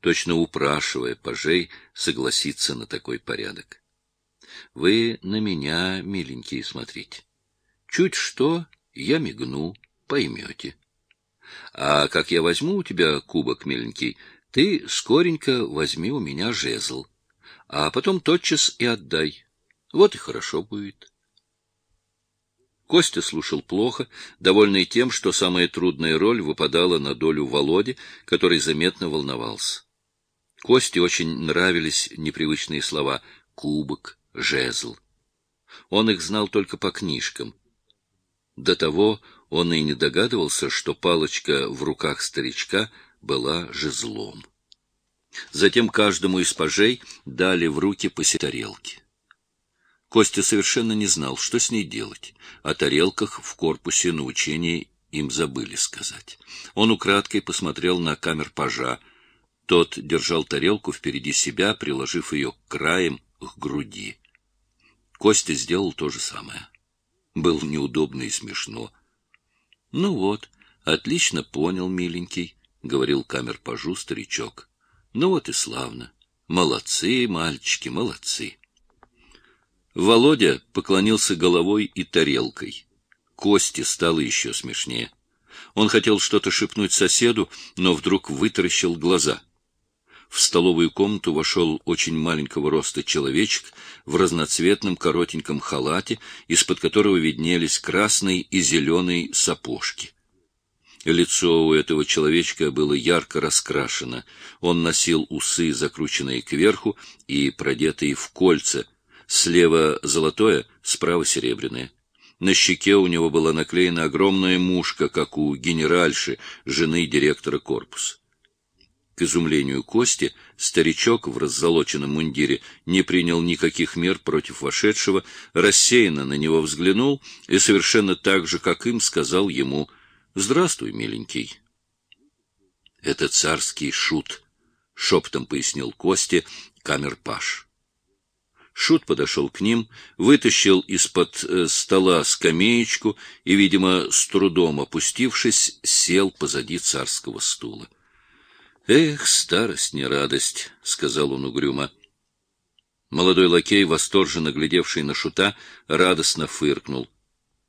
точно упрашивая пажей согласиться на такой порядок. Вы на меня, миленькие, смотрите. Чуть что, я мигну, поймете. А как я возьму у тебя кубок, миленький, ты скоренько возьми у меня жезл, а потом тотчас и отдай. Вот и хорошо будет. Костя слушал плохо, довольный тем, что самая трудная роль выпадала на долю Володи, который заметно волновался. Косте очень нравились непривычные слова «кубок», «жезл». Он их знал только по книжкам. До того он и не догадывался, что палочка в руках старичка была жезлом. Затем каждому из пажей дали в руки по тарелке. Костя совершенно не знал, что с ней делать. О тарелках в корпусе на учении им забыли сказать. Он украдкой посмотрел на камер пажа. Тот держал тарелку впереди себя, приложив ее краем к груди. Костя сделал то же самое. Было неудобно и смешно. — Ну вот, отлично понял, миленький, — говорил камер пажу старичок. — Ну вот и славно. Молодцы, мальчики, молодцы. Володя поклонился головой и тарелкой. Кости стало еще смешнее. Он хотел что-то шепнуть соседу, но вдруг вытаращил глаза. В столовую комнату вошел очень маленького роста человечек в разноцветном коротеньком халате, из-под которого виднелись красные и зеленые сапожки. Лицо у этого человечка было ярко раскрашено. Он носил усы, закрученные кверху и продетые в кольца — Слева золотое, справа серебряное. На щеке у него была наклеена огромная мушка, как у генеральши, жены директора корпуса. К изумлению Кости, старичок в раззолоченном мундире не принял никаких мер против вошедшего, рассеянно на него взглянул и совершенно так же, как им, сказал ему «Здравствуй, миленький». «Это царский шут», — шепотом пояснил Косте камер-паш. Шут подошел к ним, вытащил из-под э, стола скамеечку и, видимо, с трудом опустившись, сел позади царского стула. — Эх, старость не радость, — сказал он угрюмо. Молодой лакей, восторженно глядевший на Шута, радостно фыркнул.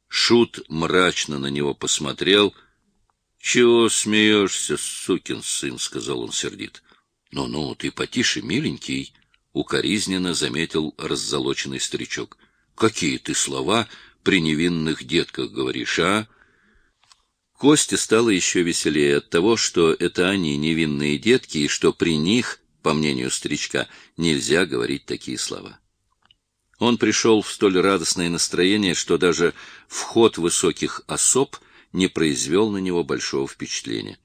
Шут мрачно на него посмотрел. — Чего смеешься, сукин сын? — сказал он сердит. «Ну — Ну-ну, ты потише, миленький, — укоризненно заметил раззолоченный старичок. — Какие ты слова при невинных детках говоришь, а? Косте стало еще веселее от того, что это они невинные детки, и что при них, по мнению старичка, нельзя говорить такие слова. Он пришел в столь радостное настроение, что даже вход высоких особ не произвел на него большого впечатления.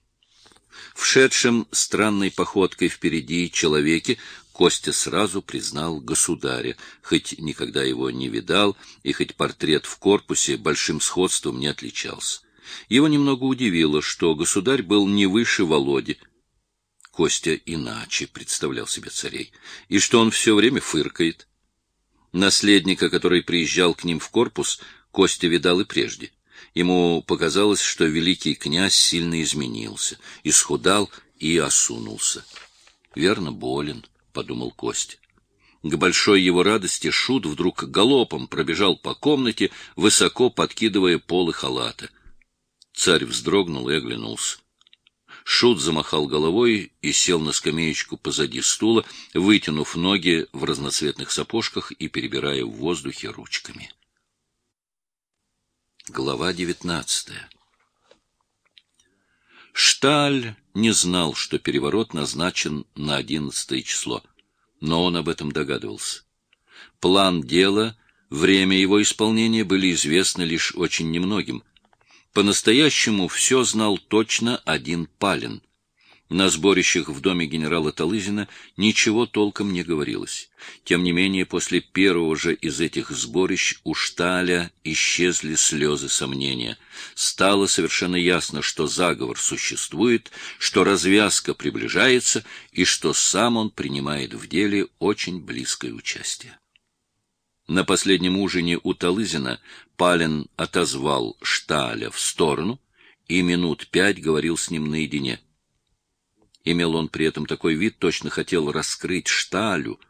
Вшедшим странной походкой впереди человеке Костя сразу признал государя, хоть никогда его не видал, и хоть портрет в корпусе большим сходством не отличался. Его немного удивило, что государь был не выше Володи. Костя иначе представлял себе царей, и что он все время фыркает. Наследника, который приезжал к ним в корпус, Костя видал и прежде. Ему показалось, что великий князь сильно изменился, исхудал и осунулся. Верно, болен подумал Кость. К большой его радости Шут вдруг галопом пробежал по комнате, высоко подкидывая полы халата. Царь вздрогнул и оглянулся. Шут замахал головой и сел на скамеечку позади стула, вытянув ноги в разноцветных сапожках и перебирая в воздухе ручками. Глава девятнадцатая Шталь не знал, что переворот назначен на одиннадцатое число, но он об этом догадывался. План дела, время его исполнения были известны лишь очень немногим. По-настоящему все знал точно один Палин — на сборищах в доме генерала Талызина ничего толком не говорилось. Тем не менее, после первого же из этих сборищ у Шталя исчезли слезы сомнения. Стало совершенно ясно, что заговор существует, что развязка приближается и что сам он принимает в деле очень близкое участие. На последнем ужине у Талызина Палин отозвал Шталя в сторону и минут пять говорил с ним наедине — Имел он при этом такой вид, точно хотел раскрыть шталю,